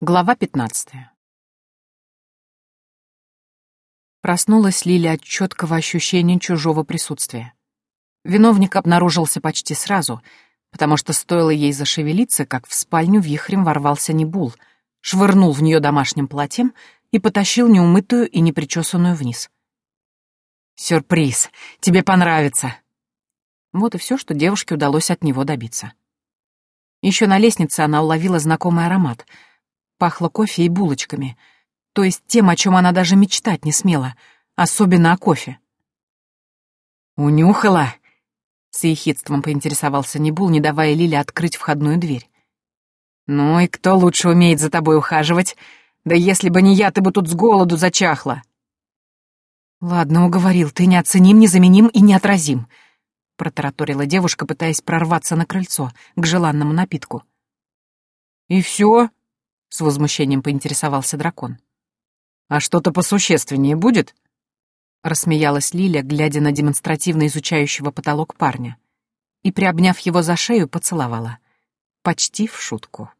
Глава пятнадцатая. Проснулась Лиля от четкого ощущения чужого присутствия. Виновник обнаружился почти сразу, потому что стоило ей зашевелиться, как в спальню вихрем ворвался Небул, швырнул в нее домашним платьем и потащил неумытую и непричесанную вниз. «Сюрприз! Тебе понравится!» Вот и все, что девушке удалось от него добиться. Еще на лестнице она уловила знакомый аромат — Пахло кофе и булочками. То есть тем, о чем она даже мечтать не смела. Особенно о кофе. «Унюхала?» С ехидством поинтересовался Небул, не давая Лиле открыть входную дверь. «Ну и кто лучше умеет за тобой ухаживать? Да если бы не я, ты бы тут с голоду зачахла!» «Ладно, уговорил, ты неоценим, незаменим и неотразим», — протараторила девушка, пытаясь прорваться на крыльцо, к желанному напитку. «И все?» — с возмущением поинтересовался дракон. «А что-то посущественнее будет?» Рассмеялась Лиля, глядя на демонстративно изучающего потолок парня. И, приобняв его за шею, поцеловала. Почти в шутку.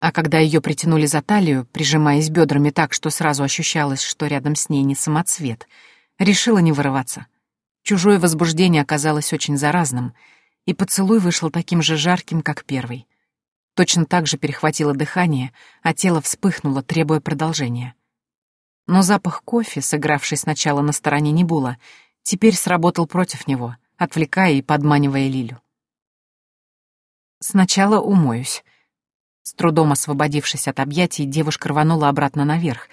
А когда ее притянули за талию, прижимаясь бедрами так, что сразу ощущалось, что рядом с ней не самоцвет, решила не вырываться. Чужое возбуждение оказалось очень заразным, и поцелуй вышел таким же жарким, как первый. Точно так же перехватило дыхание, а тело вспыхнуло, требуя продолжения. Но запах кофе, сыгравший сначала на стороне Небула, теперь сработал против него, отвлекая и подманивая Лилю. «Сначала умоюсь». С трудом освободившись от объятий, девушка рванула обратно наверх,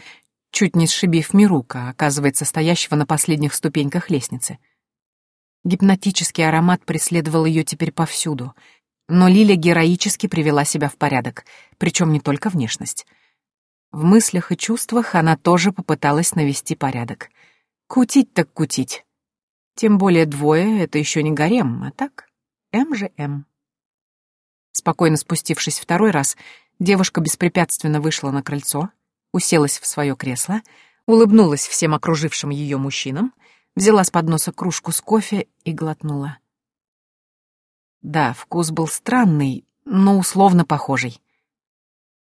чуть не сшибив Мирука, оказывается, стоящего на последних ступеньках лестницы. Гипнотический аромат преследовал ее теперь повсюду, но Лиля героически привела себя в порядок, причем не только внешность. В мыслях и чувствах она тоже попыталась навести порядок. Кутить так кутить. Тем более двое — это еще не гарем, а так М же М. Спокойно спустившись второй раз, девушка беспрепятственно вышла на крыльцо, уселась в свое кресло, улыбнулась всем окружившим ее мужчинам, взяла с подноса кружку с кофе и глотнула. Да, вкус был странный, но условно похожий.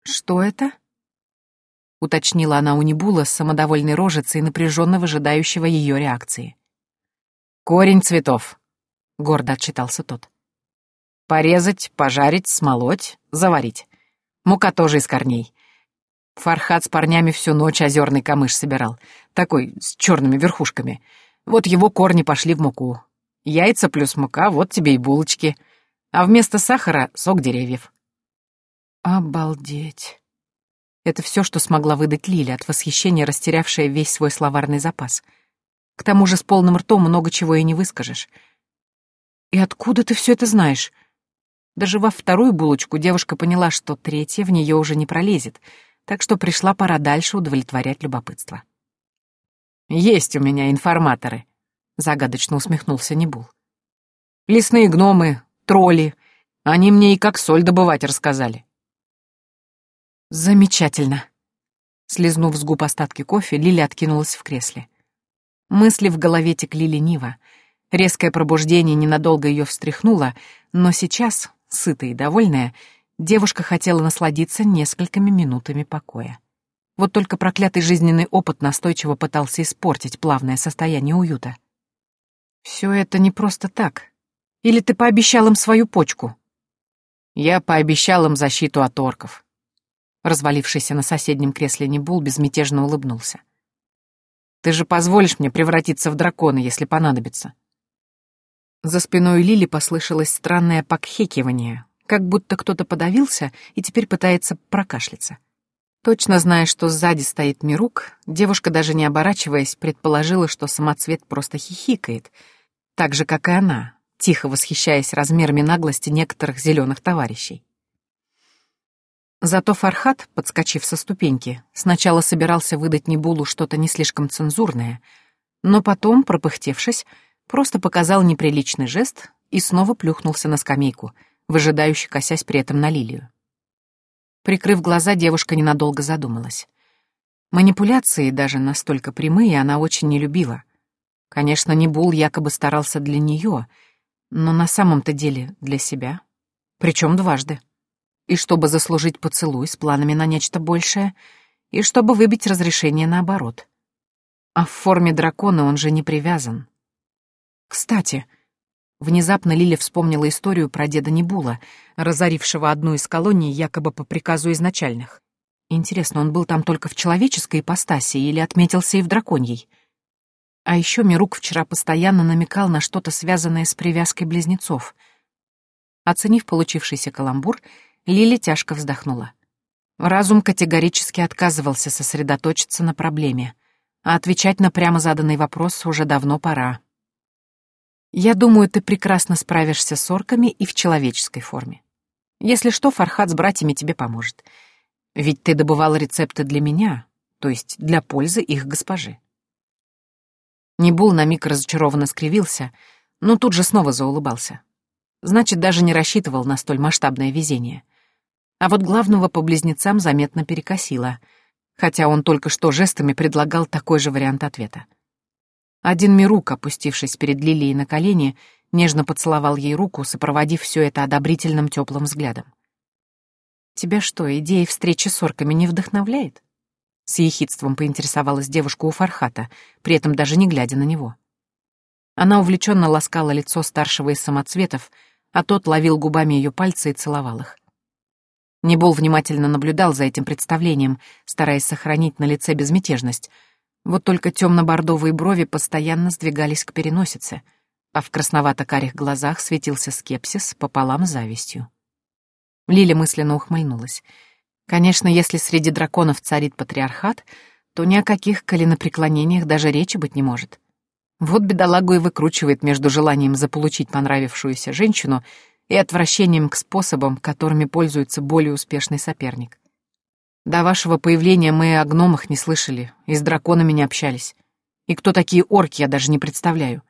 «Что это?» — уточнила она у Небула с самодовольной рожицей, напряженно выжидающего ее реакции. «Корень цветов», — гордо отчитался тот. «Порезать, пожарить, смолоть, заварить. Мука тоже из корней. Фархат с парнями всю ночь озерный камыш собирал, такой, с черными верхушками. Вот его корни пошли в муку. Яйца плюс мука, вот тебе и булочки а вместо сахара — сок деревьев. Обалдеть. Это все, что смогла выдать Лиля от восхищения, растерявшая весь свой словарный запас. К тому же с полным ртом много чего и не выскажешь. И откуда ты все это знаешь? Доживав вторую булочку, девушка поняла, что третья в нее уже не пролезет, так что пришла пора дальше удовлетворять любопытство. «Есть у меня информаторы», — загадочно усмехнулся Небул. «Лесные гномы, тролли. Они мне и как соль добывать рассказали. Замечательно. Слизнув с губ остатки кофе, Лили откинулась в кресле. Мысли в голове текли лениво. Резкое пробуждение ненадолго ее встряхнуло, но сейчас, сытая и довольная, девушка хотела насладиться несколькими минутами покоя. Вот только проклятый жизненный опыт настойчиво пытался испортить плавное состояние уюта. Все это не просто так. Или ты пообещал им свою почку?» «Я пообещал им защиту от орков». Развалившийся на соседнем кресле Небул безмятежно улыбнулся. «Ты же позволишь мне превратиться в дракона, если понадобится?» За спиной Лили послышалось странное покхекивание, как будто кто-то подавился и теперь пытается прокашляться. Точно зная, что сзади стоит Мирук, девушка, даже не оборачиваясь, предположила, что самоцвет просто хихикает, так же, как и она, тихо восхищаясь размерами наглости некоторых зеленых товарищей. Зато Фархат, подскочив со ступеньки, сначала собирался выдать Небулу что-то не слишком цензурное, но потом, пропыхтевшись, просто показал неприличный жест и снова плюхнулся на скамейку, выжидающе косясь при этом на Лилию. Прикрыв глаза, девушка ненадолго задумалась. Манипуляции, даже настолько прямые, она очень не любила. Конечно, Небул якобы старался для нее — но на самом-то деле для себя. Причем дважды. И чтобы заслужить поцелуй с планами на нечто большее, и чтобы выбить разрешение наоборот. А в форме дракона он же не привязан. Кстати, внезапно Лиля вспомнила историю про деда Небула, разорившего одну из колоний якобы по приказу изначальных. Интересно, он был там только в человеческой ипостаси или отметился и в драконьей? А еще Мирук вчера постоянно намекал на что-то связанное с привязкой близнецов. Оценив получившийся каламбур, Лили тяжко вздохнула. Разум категорически отказывался сосредоточиться на проблеме, а отвечать на прямо заданный вопрос уже давно пора. «Я думаю, ты прекрасно справишься с орками и в человеческой форме. Если что, Фархат с братьями тебе поможет. Ведь ты добывал рецепты для меня, то есть для пользы их госпожи». Небул на миг разочарованно скривился, но тут же снова заулыбался. Значит, даже не рассчитывал на столь масштабное везение. А вот главного по близнецам заметно перекосило, хотя он только что жестами предлагал такой же вариант ответа. Один Мирук, опустившись перед Лилией на колени, нежно поцеловал ей руку, сопроводив все это одобрительным теплым взглядом. «Тебя что, идея встречи с орками не вдохновляет?» С ехидством поинтересовалась девушка у Фархата, при этом даже не глядя на него. Она увлеченно ласкала лицо старшего из самоцветов, а тот ловил губами ее пальцы и целовал их. Небол внимательно наблюдал за этим представлением, стараясь сохранить на лице безмятежность. Вот только темно-бордовые брови постоянно сдвигались к переносице, а в красновато-карих глазах светился скепсис пополам завистью. Лиля мысленно ухмыльнулась. Конечно, если среди драконов царит патриархат, то ни о каких коленопреклонениях даже речи быть не может. Вот бедолагу и выкручивает между желанием заполучить понравившуюся женщину и отвращением к способам, которыми пользуется более успешный соперник. До вашего появления мы о гномах не слышали и с драконами не общались. И кто такие орки, я даже не представляю.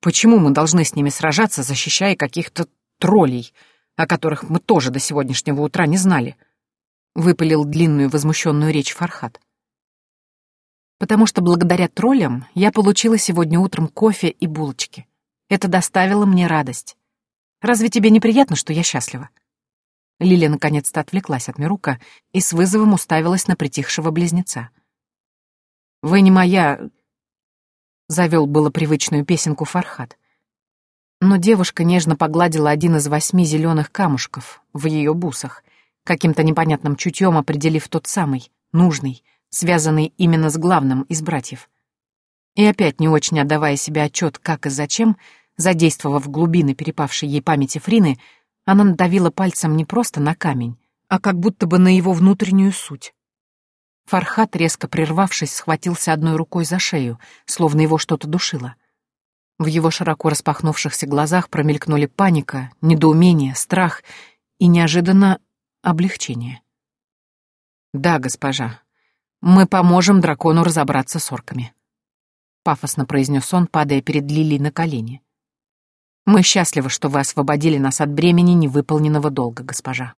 Почему мы должны с ними сражаться, защищая каких-то троллей, о которых мы тоже до сегодняшнего утра не знали?» Выпалил длинную возмущенную речь Фархат. «Потому что благодаря троллям я получила сегодня утром кофе и булочки. Это доставило мне радость. Разве тебе неприятно, что я счастлива?» Лилия наконец-то отвлеклась от Мирука и с вызовом уставилась на притихшего близнеца. «Вы не моя...» — завел было привычную песенку Фархат. Но девушка нежно погладила один из восьми зеленых камушков в ее бусах, каким-то непонятным чутьем определив тот самый, нужный, связанный именно с главным из братьев. И опять не очень отдавая себе отчет, как и зачем, Задействовав глубины перепавшей ей памяти Фрины, она надавила пальцем не просто на камень, а как будто бы на его внутреннюю суть. Фархат, резко прервавшись, схватился одной рукой за шею, словно его что-то душило. В его широко распахнувшихся глазах промелькнули паника, недоумение, страх и неожиданно облегчение. «Да, госпожа, мы поможем дракону разобраться с орками», — пафосно произнес он, падая перед Лили на колени. Мы счастливы, что вы освободили нас от бремени невыполненного долга, госпожа.